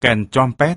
kèn trompet.